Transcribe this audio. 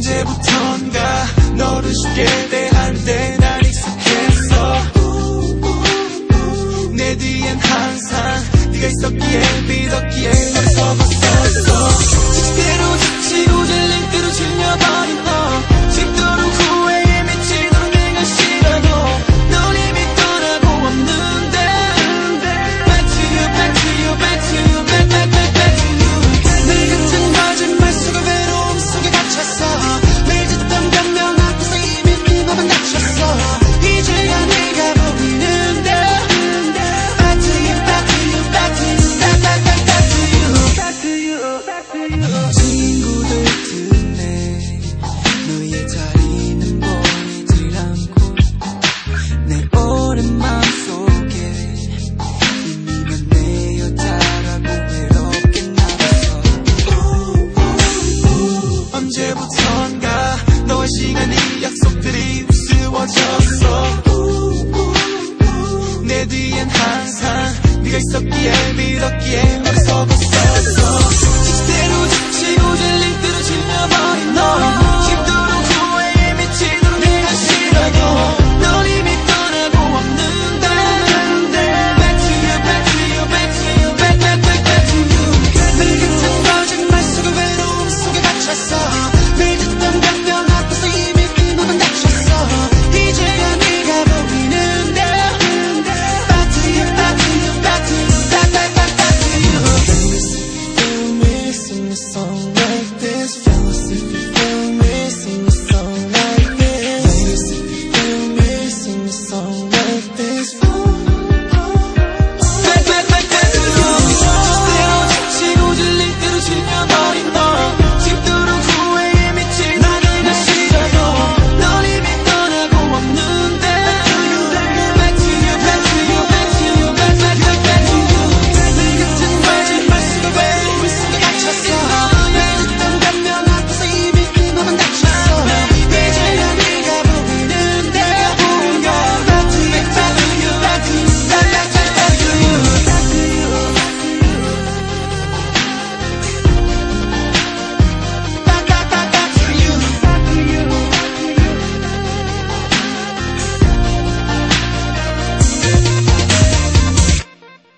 언제부턴가 너를 쉽게 대하는데 난 익숙했어 내 뒤엔 항상 네가 있었기에 믿었기에 널 서봤었어. 빠졌어. 내 뒤엔 항상 네가 있었기에 믿었기에 어리석었어. 식대로 지치고 질러 sing a song like this, if you